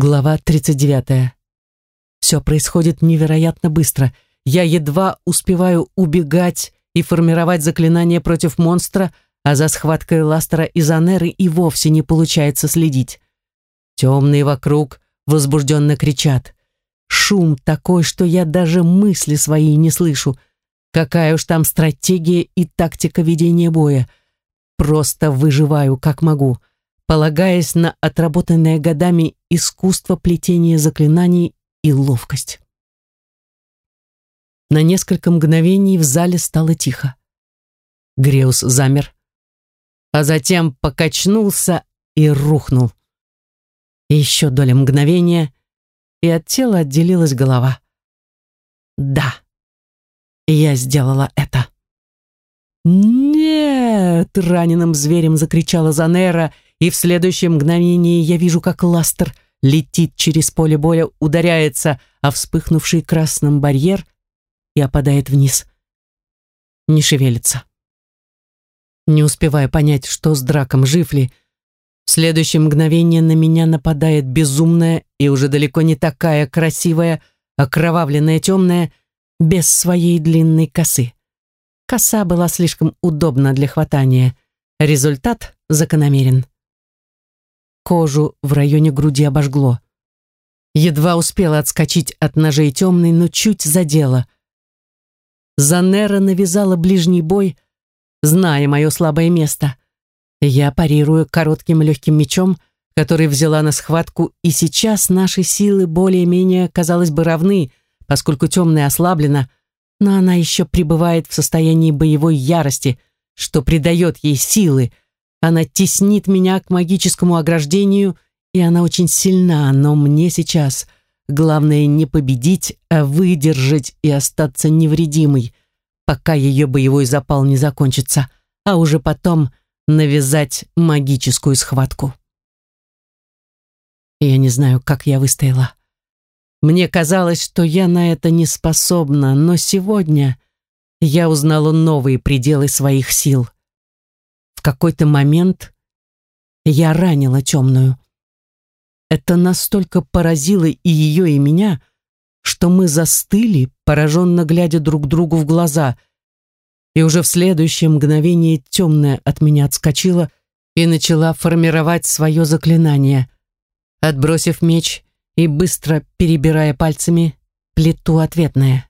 Глава 39. Все происходит невероятно быстро. Я едва успеваю убегать и формировать заклинание против монстра, а за схваткой Ластера и Занеры и вовсе не получается следить. Темные вокруг возбужденно кричат. Шум такой, что я даже мысли свои не слышу. Какая уж там стратегия и тактика ведения боя. Просто выживаю, как могу полагаясь на отработанное годами искусство плетения заклинаний и ловкость. На несколько мгновений в зале стало тихо. Греус замер, а затем покачнулся и рухнул. Еще доля мгновения, и от тела отделилась голова. Да, я сделала это. «Нет!» — раненым зверем закричала Занера — и в следующее мгновение я вижу, как ластер летит через поле боя, ударяется о вспыхнувший красным барьер и опадает вниз. Не шевелится. Не успевая понять, что с драком, жив ли, в следующее мгновение на меня нападает безумная и уже далеко не такая красивая, окровавленная темная, без своей длинной косы. Коса была слишком удобна для хватания. Результат закономерен кожу в районе груди обожгло. Едва успела отскочить от ножей темной, но чуть задела. Занера навязала ближний бой, зная мое слабое место. Я парирую коротким легким мечом, который взяла на схватку, и сейчас наши силы более-менее, казалось бы, равны, поскольку темная ослаблена, но она еще пребывает в состоянии боевой ярости, что придает ей силы, она теснит меня к магическому ограждению, и она очень сильна, но мне сейчас главное не победить, а выдержать и остаться невредимой, пока ее боевой запал не закончится, а уже потом навязать магическую схватку. Я не знаю, как я выстояла. Мне казалось, что я на это не способна, но сегодня я узнала новые пределы своих сил. Какой-то момент я ранила темную. Это настолько поразило и ее, и меня, что мы застыли, пораженно глядя друг другу в глаза, и уже в следующее мгновение темная от меня отскочила и начала формировать свое заклинание. Отбросив меч и быстро перебирая пальцами, плиту ответное.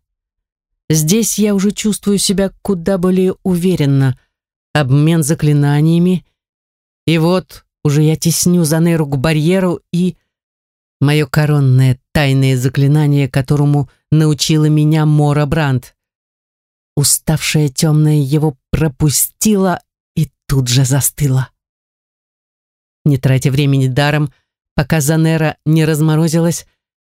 Здесь я уже чувствую себя куда более уверенно — обмен заклинаниями. И вот уже я тесню Занеру к барьеру и... Мое коронное тайное заклинание, которому научила меня Мора Бранд. Уставшая темная его пропустила и тут же застыла. Не тратя времени даром, пока Занера не разморозилась,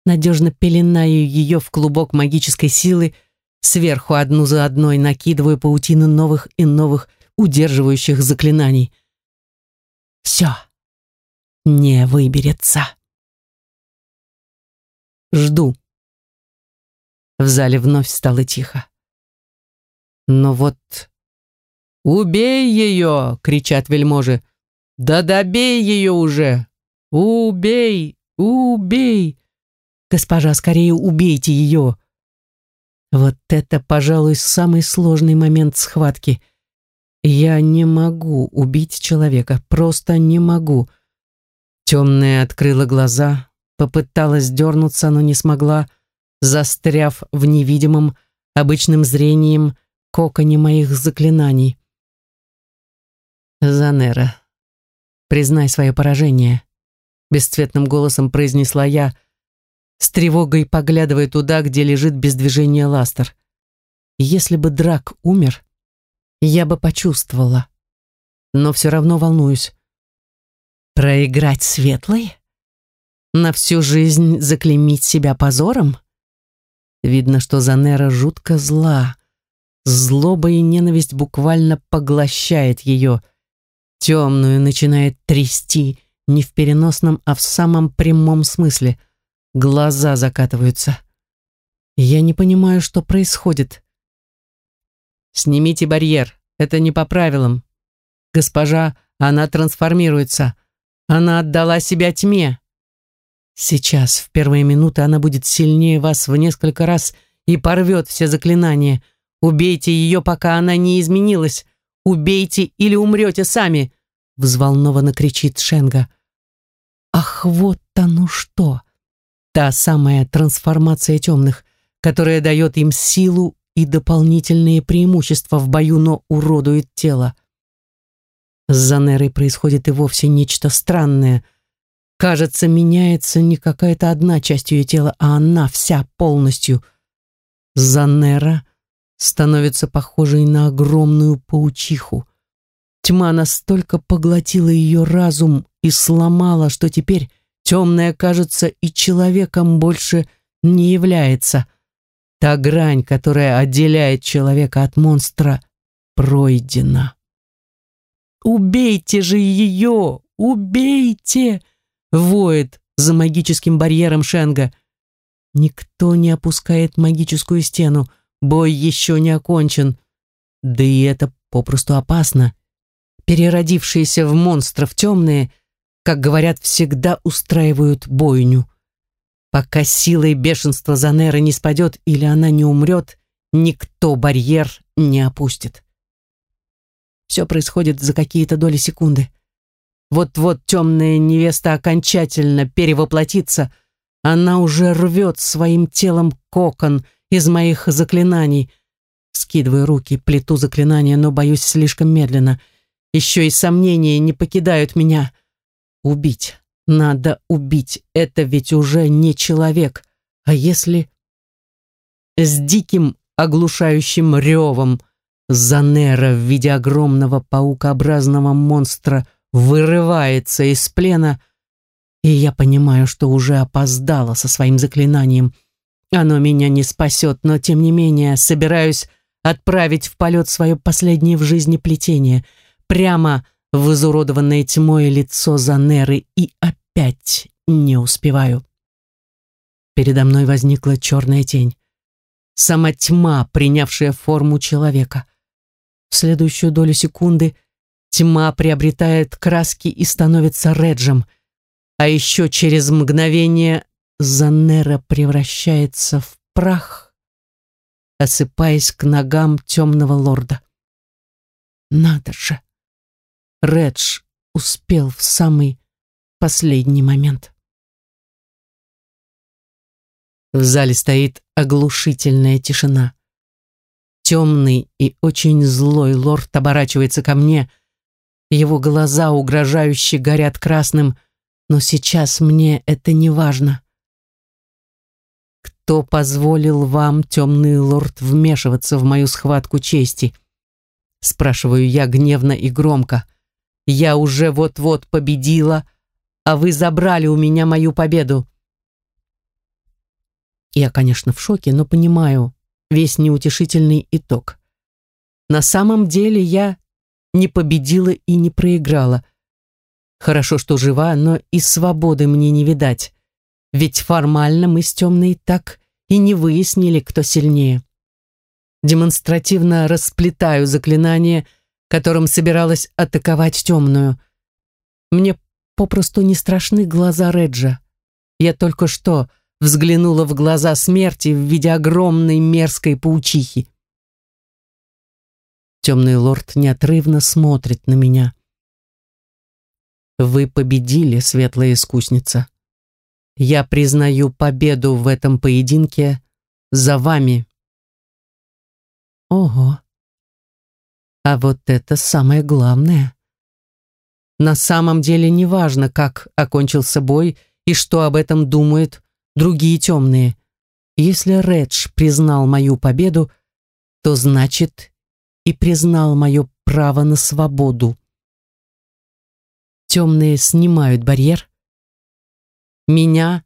надежно пеленаю ее в клубок магической силы, сверху одну за одной накидываю паутину новых и новых удерживающих заклинаний. Все. Не выберется. Жду. В зале вновь стало тихо. Но вот... «Убей ее!» — кричат вельможи. «Да добей ее уже! Убей! Убей! Госпожа, скорее убейте ее!» Вот это, пожалуй, самый сложный момент схватки — я не могу убить человека, просто не могу. Темная открыла глаза, попыталась дернуться, но не смогла, застряв в невидимом, обычным зрением коконе моих заклинаний. «Занера, признай свое поражение», — бесцветным голосом произнесла я, с тревогой поглядывая туда, где лежит без движения ластер. «Если бы Драк умер, я бы почувствовала. Но все равно волнуюсь. Проиграть светлый? На всю жизнь заклеймить себя позором? Видно, что Занера жутко зла. Злоба и ненависть буквально поглощает ее. Темную начинает трясти, не в переносном, а в самом прямом смысле. Глаза закатываются. Я не понимаю, что происходит. Снимите барьер. Это не по правилам. Госпожа, она трансформируется. Она отдала себя тьме. Сейчас, в первые минуты, она будет сильнее вас в несколько раз и порвет все заклинания. Убейте ее, пока она не изменилась. Убейте или умрете сами!» Взволнованно кричит Шенга. «Ах, вот оно что!» Та самая трансформация темных, которая дает им силу и дополнительные преимущества в бою, но уродует тело. С Занерой происходит и вовсе нечто странное. Кажется, меняется не какая-то одна часть ее тела, а она вся полностью. Занера становится похожей на огромную паучиху. Тьма настолько поглотила ее разум и сломала, что теперь темная, кажется, и человеком больше не является. Та грань, которая отделяет человека от монстра, пройдена. «Убейте же ее! Убейте!» воет за магическим барьером Шенга. Никто не опускает магическую стену, бой еще не окончен. Да и это попросту опасно. Переродившиеся в монстров темные, как говорят, всегда устраивают бойню. Пока сила и бешенство Занеры не спадет или она не умрет, никто барьер не опустит. Все происходит за какие-то доли секунды. Вот-вот темная невеста окончательно перевоплотится, она уже рвет своим телом кокон из моих заклинаний. Скидываю руки, плету заклинания, но боюсь слишком медленно. Еще и сомнения не покидают меня. Убить. Надо убить. Это ведь уже не человек. А если... С диким оглушающим ревом Занера в виде огромного паукообразного монстра вырывается из плена, и я понимаю, что уже опоздала со своим заклинанием. Оно меня не спасет, но тем не менее собираюсь отправить в полет свое последнее в жизни плетение, прямо в изуродованное тьмой лицо Занеры, и опять не успеваю. Передо мной возникла черная тень. Сама тьма, принявшая форму человека. В следующую долю секунды Тьма приобретает краски и становится реджем. А еще через мгновение Занера превращается в прах, осыпаясь к ногам темного лорда. Надо же! Редж успел в самый последний момент. В зале стоит оглушительная тишина. Темный и очень злой лорд оборачивается ко мне — его глаза угрожающе горят красным, но сейчас мне это не важно. Кто позволил вам, темный лорд, вмешиваться в мою схватку чести? Спрашиваю я гневно и громко. Я уже вот-вот победила, а вы забрали у меня мою победу. Я, конечно, в шоке, но понимаю весь неутешительный итог. На самом деле я не победила и не проиграла. Хорошо, что жива, но и свободы мне не видать. Ведь формально мы с темной так и не выяснили, кто сильнее. Демонстративно расплетаю заклинание, которым собиралась атаковать темную. Мне попросту не страшны глаза Реджа. Я только что взглянула в глаза смерти в виде огромной мерзкой паучихи. Темный лорд неотрывно смотрит на меня. Вы победили, светлая искусница. Я признаю победу в этом поединке за вами. Ого. А вот это самое главное. На самом деле не важно, как окончился бой и что об этом думают другие темные. Если Редж признал мою победу, то значит и признал мое право на свободу. Темные снимают барьер. Меня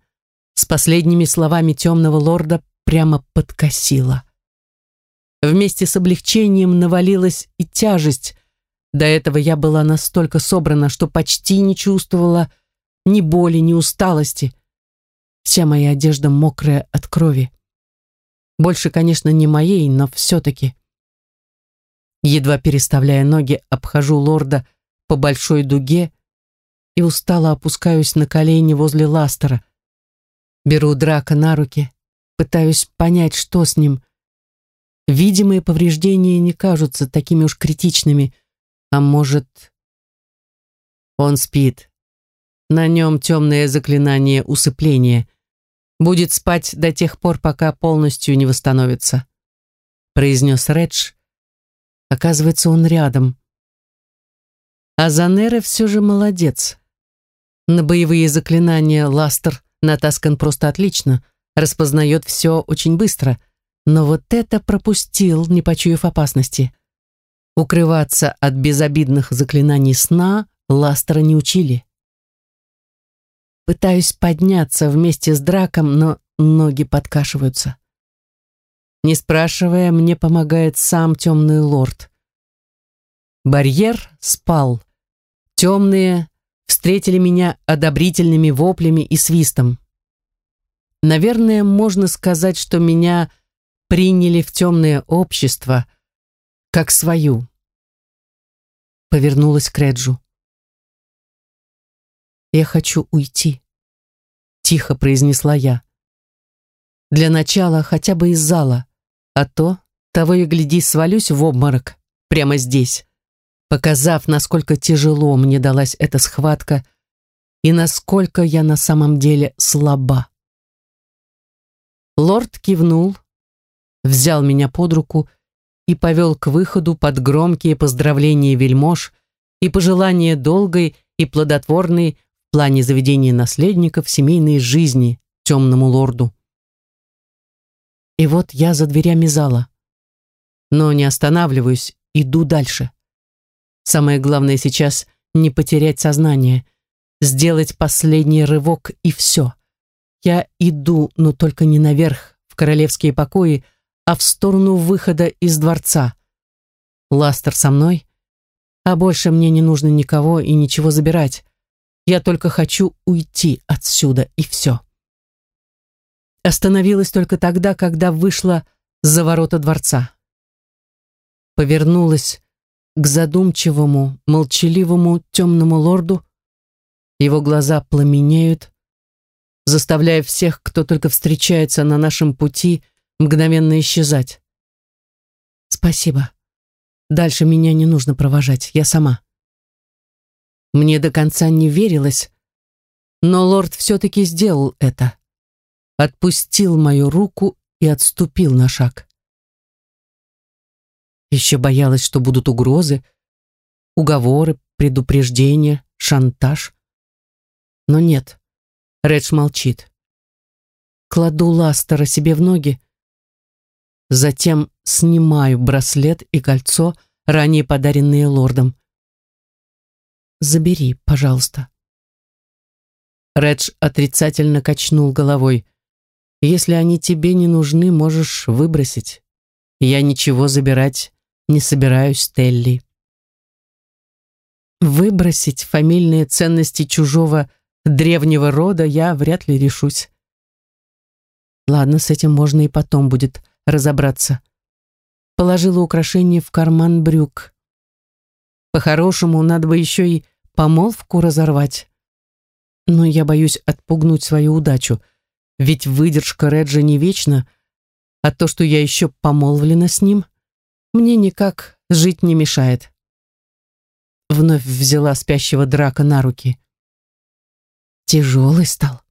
с последними словами темного лорда прямо подкосило. Вместе с облегчением навалилась и тяжесть. До этого я была настолько собрана, что почти не чувствовала ни боли, ни усталости. Вся моя одежда мокрая от крови. Больше, конечно, не моей, но все-таки. Едва переставляя ноги, обхожу лорда по большой дуге и устало опускаюсь на колени возле ластера, Беру драка на руки, пытаюсь понять, что с ним. Видимые повреждения не кажутся такими уж критичными, а может... Он спит. На нем темное заклинание усыпления. Будет спать до тех пор, пока полностью не восстановится, произнес Редж. Оказывается, он рядом. А Занера все же молодец. На боевые заклинания Ластер натаскан просто отлично, распознает все очень быстро, но вот это пропустил, не почуяв опасности. Укрываться от безобидных заклинаний сна Ластера не учили. Пытаюсь подняться вместе с драком, но ноги подкашиваются. Не спрашивая, мне помогает сам темный лорд. Барьер спал. Темные встретили меня одобрительными воплями и свистом. Наверное, можно сказать, что меня приняли в темное общество, как свою. Повернулась к Реджу. «Я хочу уйти», — тихо произнесла я. «Для начала хотя бы из зала, а то, того и гляди, свалюсь в обморок прямо здесь» показав, насколько тяжело мне далась эта схватка и насколько я на самом деле слаба. Лорд кивнул, взял меня под руку и повел к выходу под громкие поздравления вельмож и пожелания долгой и плодотворной в плане заведения наследников семейной жизни темному лорду. И вот я за дверями зала. Но не останавливаюсь, иду дальше. Самое главное сейчас не потерять сознание, сделать последний рывок и все. Я иду, но только не наверх, в королевские покои, а в сторону выхода из дворца. Ластер со мной, а больше мне не нужно никого и ничего забирать. Я только хочу уйти отсюда, и все. Остановилась только тогда, когда вышла за ворота дворца. Повернулась к задумчивому, молчаливому темному лорду. Его глаза пламенеют, заставляя всех, кто только встречается на нашем пути, мгновенно исчезать. Спасибо. Дальше меня не нужно провожать, я сама. Мне до конца не верилось, но лорд все-таки сделал это. Отпустил мою руку и отступил на шаг. Еще боялась, что будут угрозы, уговоры, предупреждения, шантаж. Но нет, Редж молчит. Кладу Ластера себе в ноги, затем снимаю браслет и кольцо, ранее подаренные лордом. «Забери, пожалуйста». Редж отрицательно качнул головой. «Если они тебе не нужны, можешь выбросить. Я ничего забирать не собираюсь, Телли. Выбросить фамильные ценности чужого древнего рода я вряд ли решусь. Ладно, с этим можно и потом будет разобраться. Положила украшение в карман брюк. По-хорошему, надо бы еще и помолвку разорвать. Но я боюсь отпугнуть свою удачу, ведь выдержка Реджа не вечна, а то, что я еще помолвлена с ним — мне никак жить не мешает. Вновь взяла спящего драка на руки. Тяжелый стал.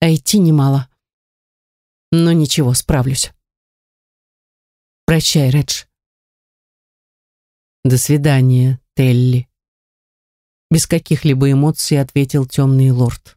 А идти немало. Но ничего, справлюсь. Прощай, Редж. До свидания, Телли. Без каких-либо эмоций ответил темный лорд.